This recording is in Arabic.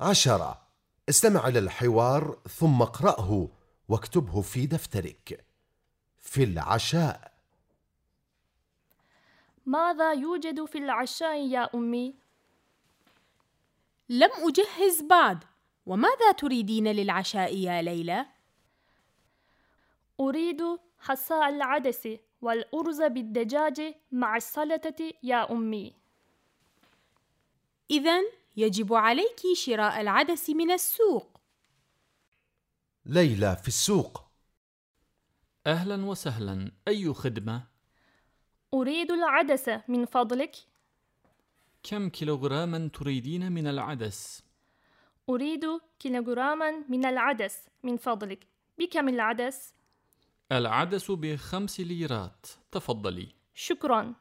عشرة. استمع إلى الحوار ثم اقرأه واكتبه في دفترك. في العشاء. ماذا يوجد في العشاء يا أمي؟ لم أجهز بعد. وماذا تريدين للعشاء يا ليلى؟ أريد حصاء العدس والأرز بالدجاج مع السلطة يا أمي. إذا يجب عليك شراء العدس من السوق. ليلى في السوق. أهلا وسهلا. أي خدمة؟ أريد العدس. من فضلك. كم كيلوغراما تريدين من العدس؟ أريد كيلوغراما من العدس. من فضلك. بكم العدس؟ العدس بخمس ليرات. تفضلي. شكرا.